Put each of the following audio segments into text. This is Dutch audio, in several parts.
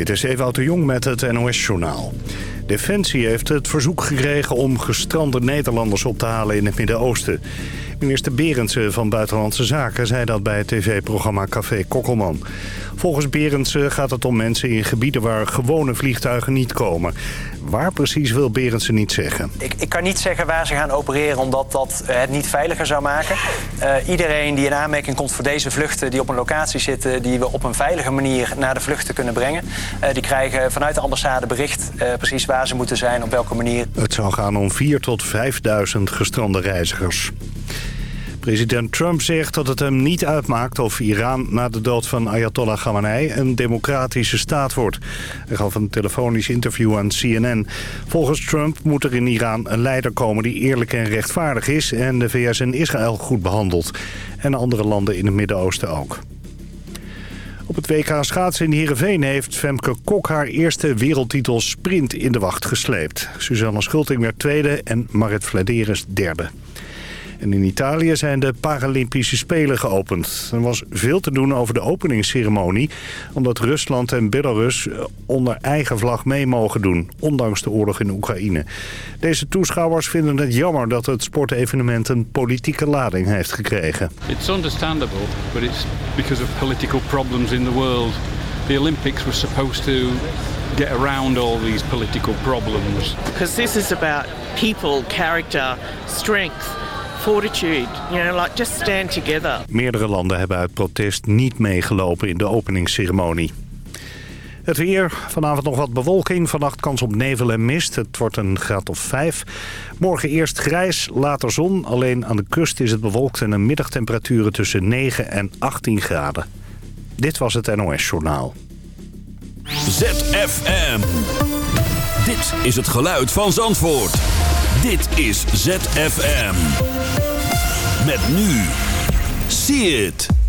Dit is Ewout de Jong met het NOS-journaal. Defensie heeft het verzoek gekregen om gestrande Nederlanders op te halen in het Midden-Oosten. Minister Berendsen van Buitenlandse Zaken zei dat bij het tv-programma Café Kokkelman. Volgens Berendsen gaat het om mensen in gebieden waar gewone vliegtuigen niet komen. Waar precies wil Berendsen niet zeggen. Ik, ik kan niet zeggen waar ze gaan opereren omdat dat eh, het niet veiliger zou maken. Uh, iedereen die in aanmerking komt voor deze vluchten die op een locatie zitten... die we op een veilige manier naar de vluchten kunnen brengen... Uh, die krijgen vanuit de ambassade bericht precies waar ze moeten zijn, op welke manier. Het zou gaan om 4.000 tot 5.000 gestrande reizigers. President Trump zegt dat het hem niet uitmaakt of Iran na de dood van Ayatollah Khamenei een democratische staat wordt. Hij gaf een telefonisch interview aan CNN. Volgens Trump moet er in Iran een leider komen die eerlijk en rechtvaardig is en de VS en Israël goed behandelt. En andere landen in het Midden-Oosten ook. Op het WK schaatsen in Heerenveen heeft Femke Kok haar eerste wereldtitel sprint in de wacht gesleept. Suzanne Schulting werd tweede en Marit Vladeres derde. En in Italië zijn de Paralympische Spelen geopend. Er was veel te doen over de openingsceremonie... omdat Rusland en Belarus onder eigen vlag mee mogen doen... ondanks de oorlog in Oekraïne. Deze toeschouwers vinden het jammer dat het sportevenement... een politieke lading heeft gekregen. It's understandable, but it's because of political problems in the world. The Olympics were supposed to get around all these political problems. Because this is about people, character, strength fortitude. You know, like just stand together. Meerdere landen hebben uit protest niet meegelopen in de openingsceremonie. Het weer, vanavond nog wat bewolking, vannacht kans op nevel en mist. Het wordt een graad of 5. Morgen eerst grijs, later zon. Alleen aan de kust is het bewolkt en een middagtemperaturen tussen 9 en 18 graden. Dit was het NOS Journaal. ZFM. Dit is het geluid van Zandvoort. Dit is ZFM. Met nu. See it.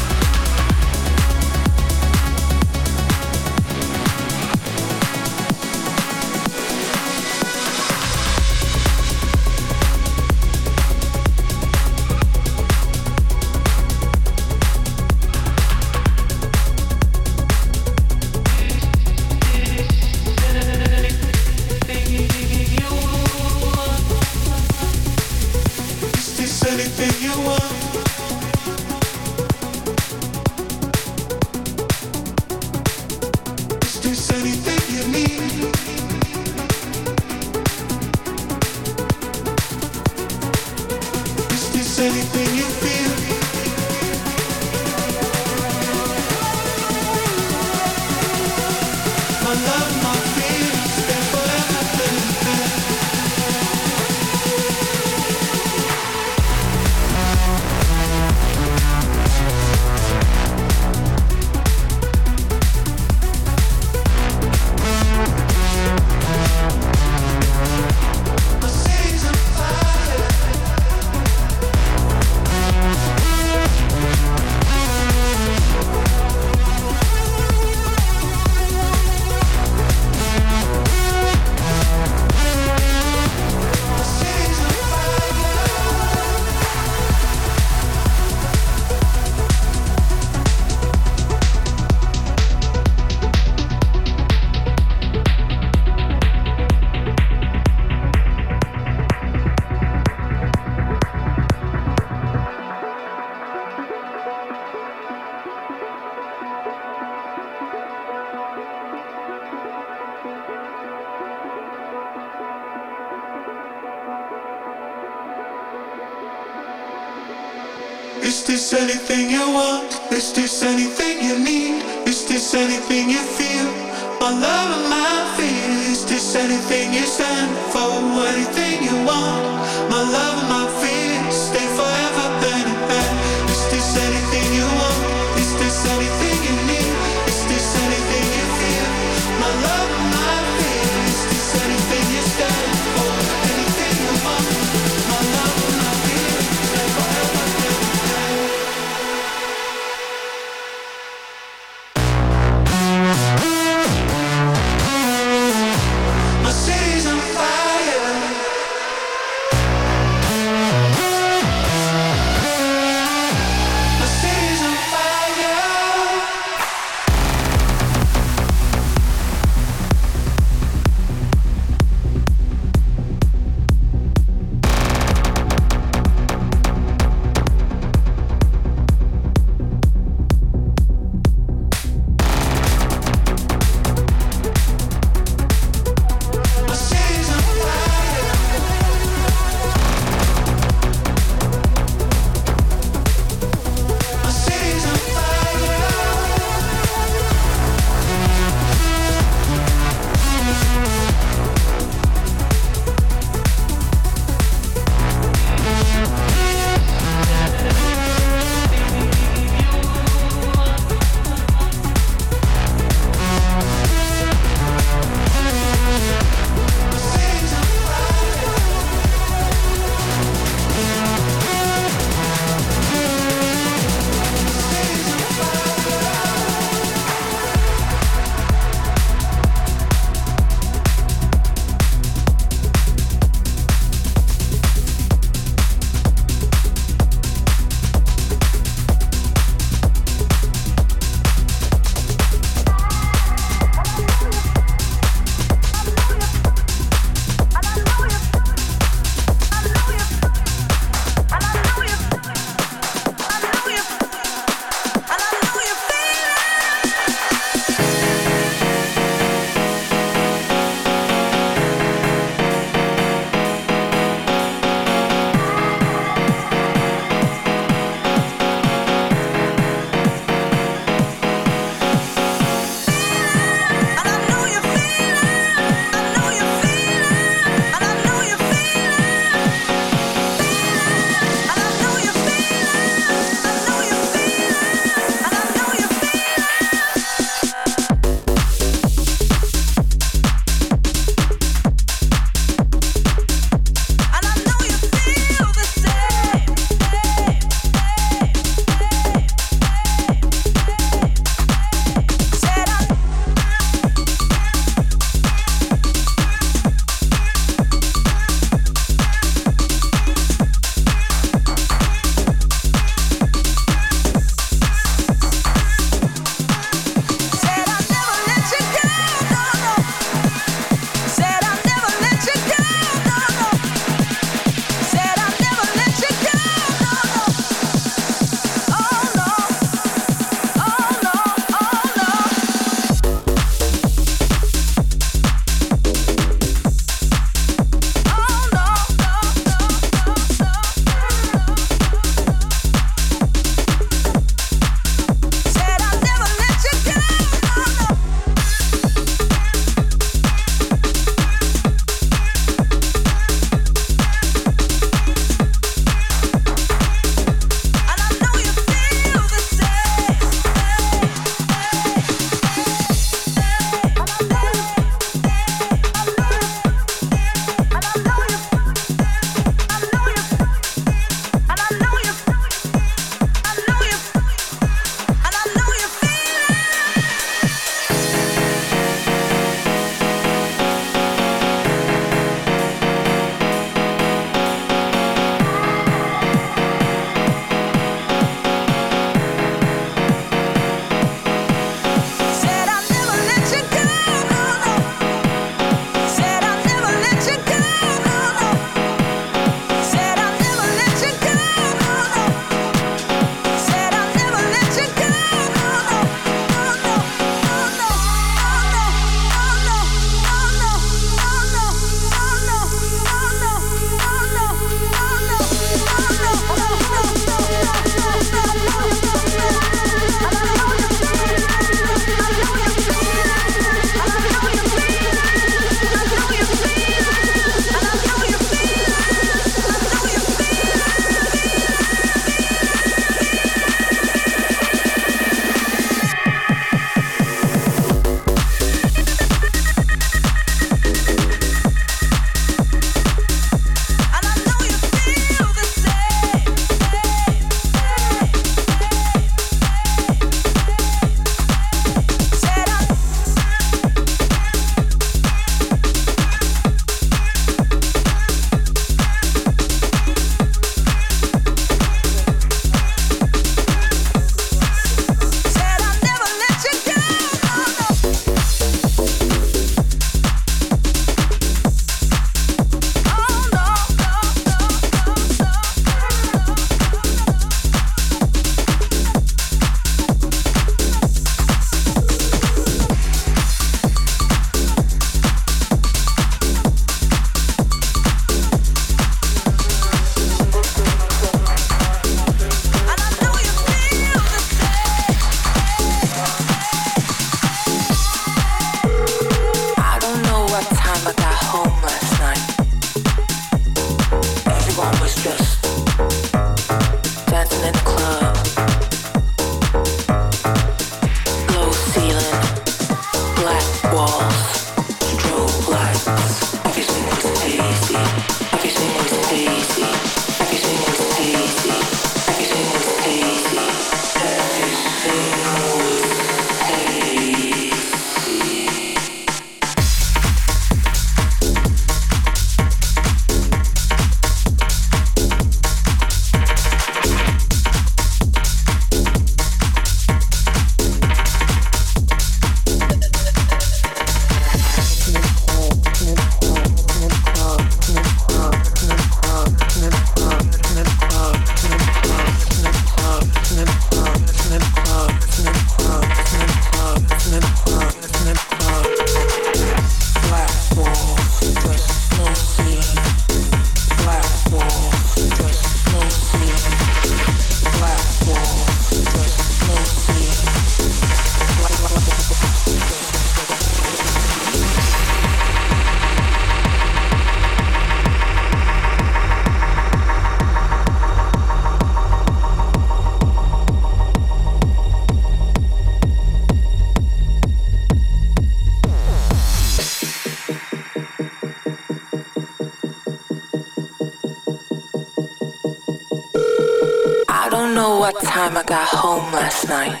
what time I got home last night.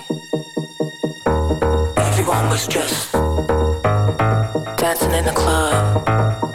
Everyone was just dancing in the club.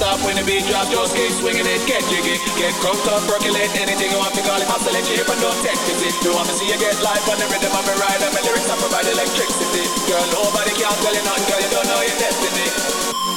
stop when the beat drops. Just keep swinging it, get jiggy, get crunked up, percolate anything you want to call it. I'll select you, no tech is it. You want to see you get life on the rhythm of my ride, and my lyrics I provide electricity. Girl, nobody can tell you nothing, girl, you don't know your destiny.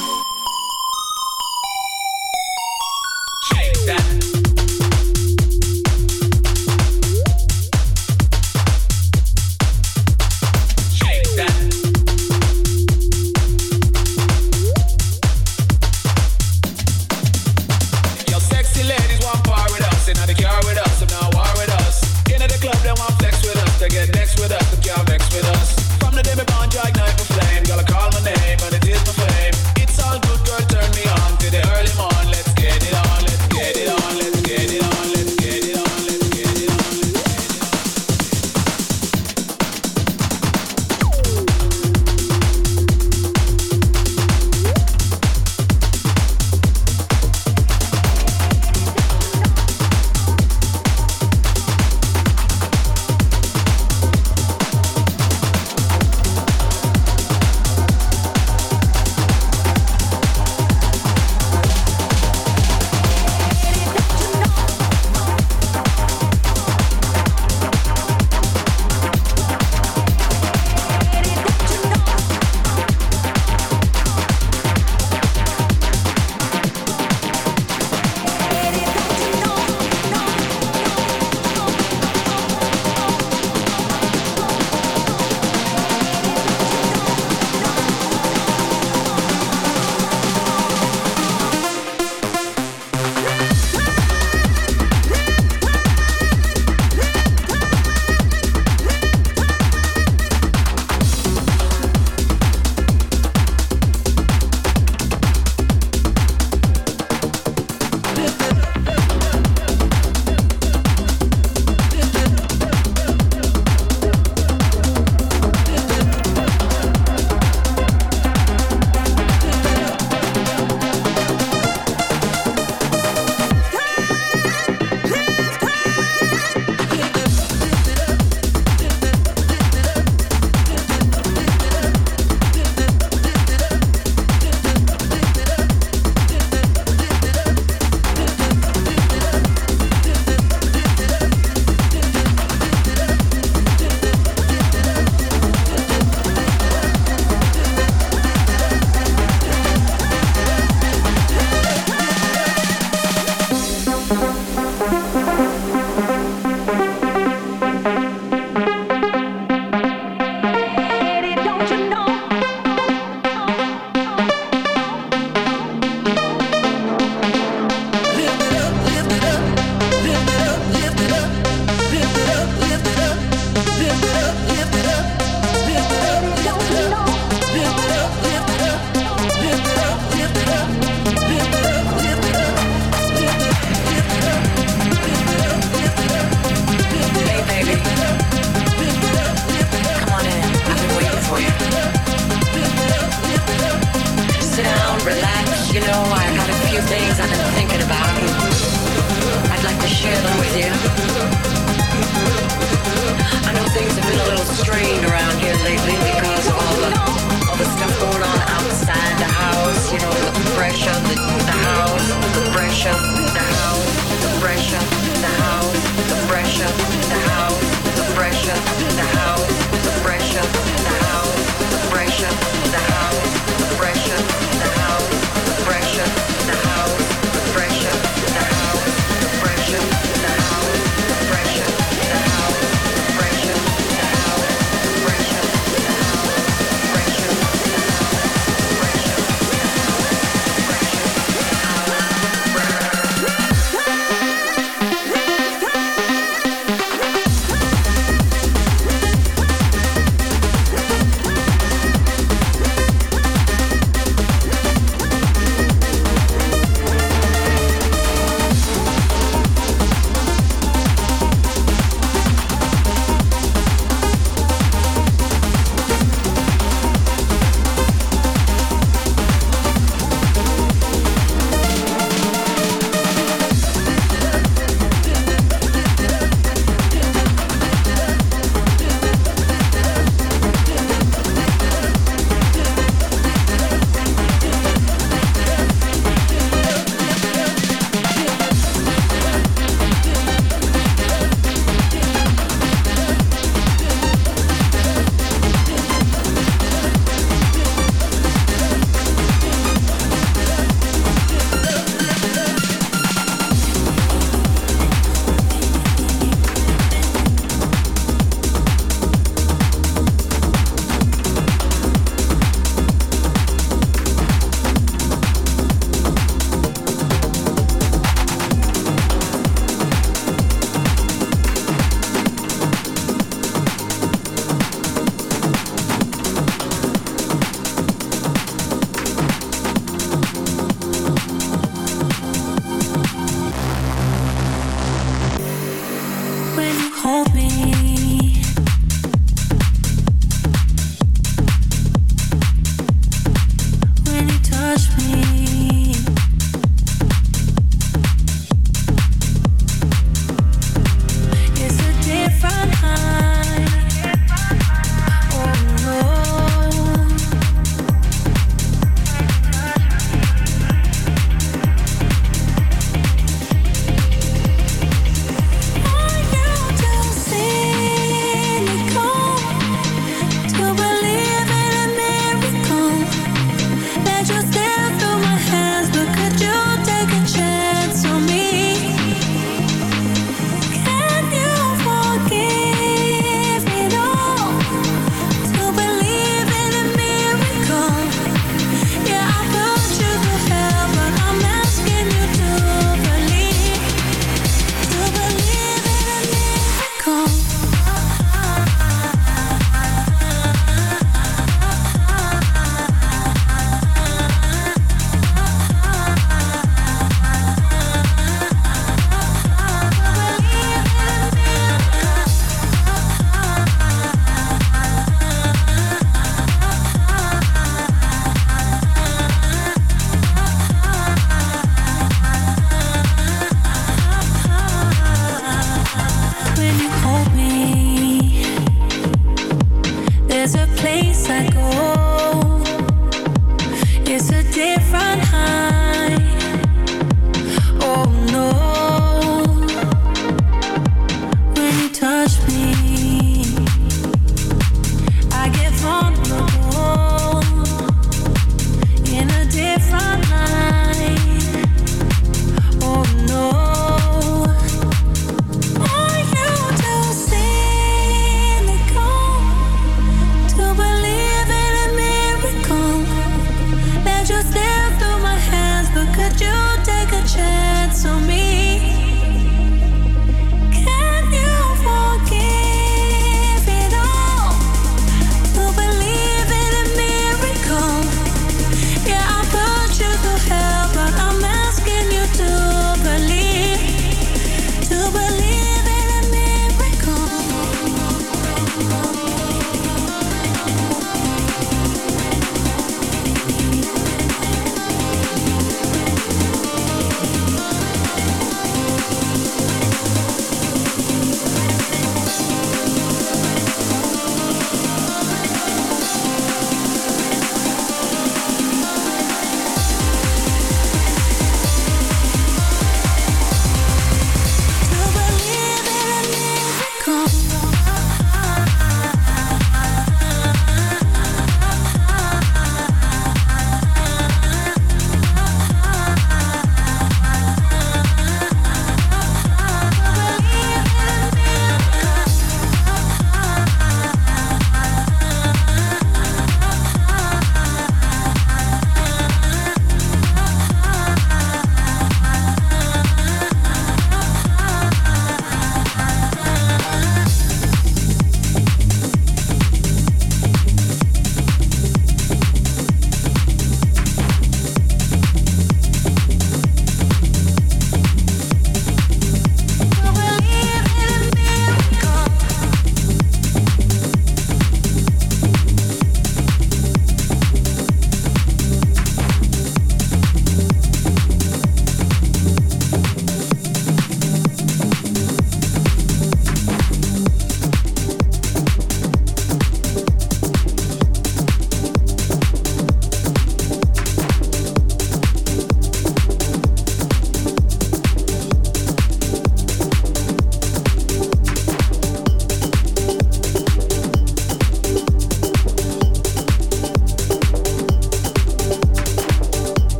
Strained around here lately because of all the all the stuff going on outside the house. You know, the pressure, the, the house, the pressure, the house, the pressure, the house, the pressure, the house, the pressure,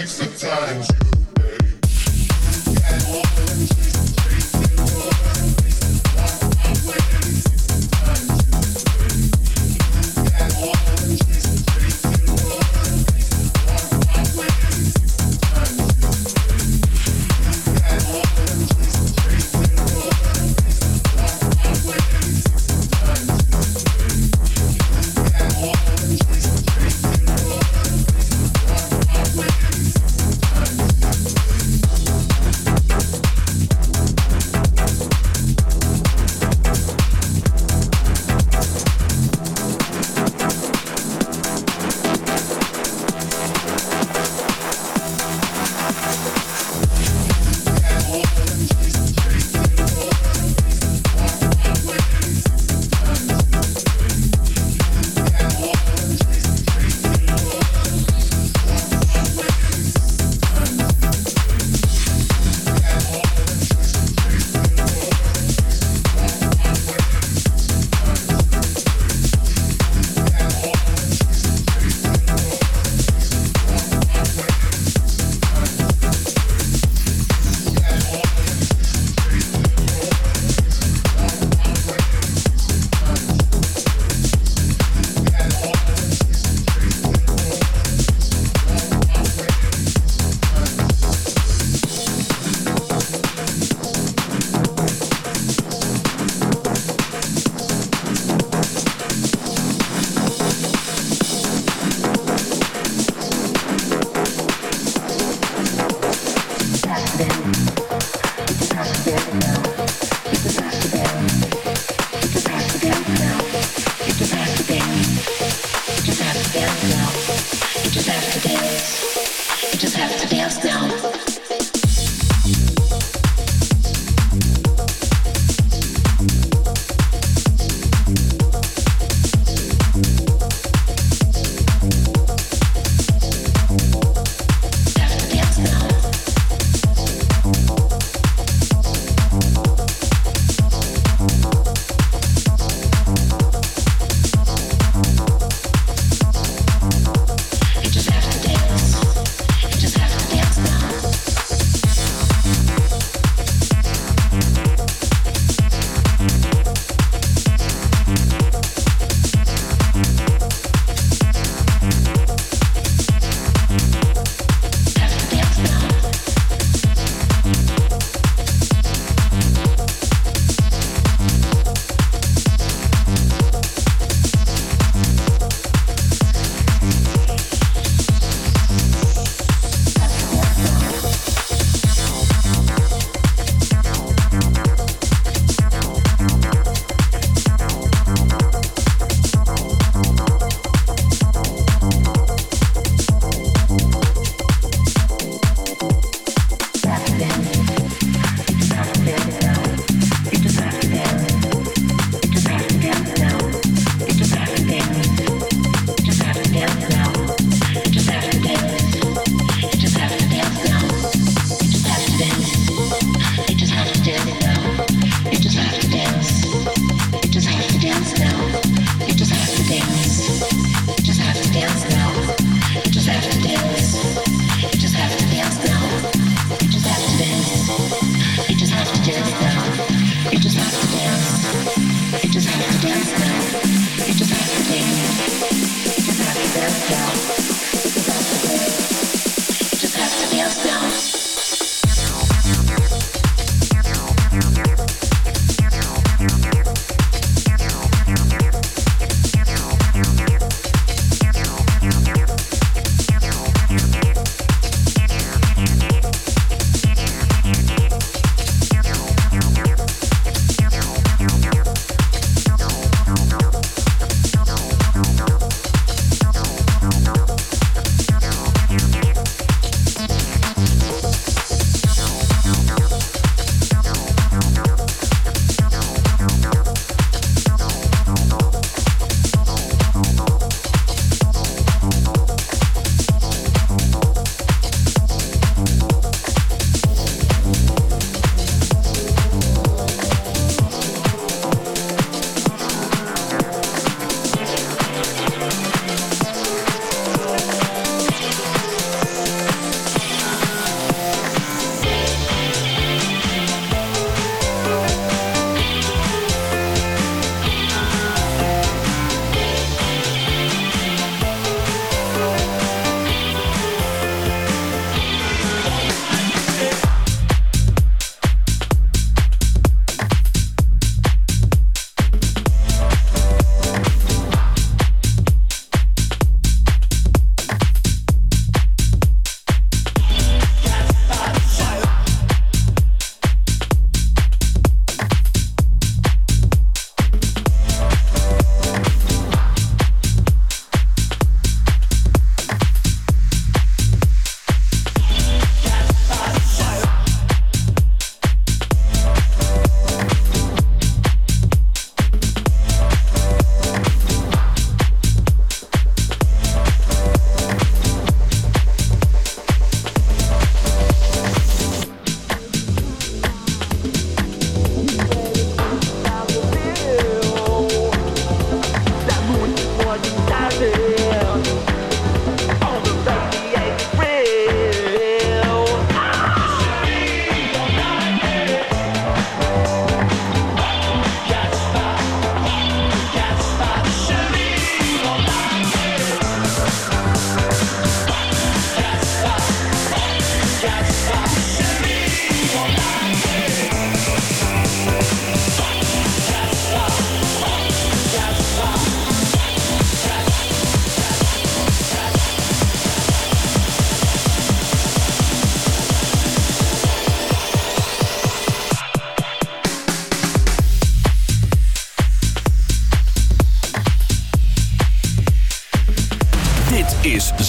fix the time.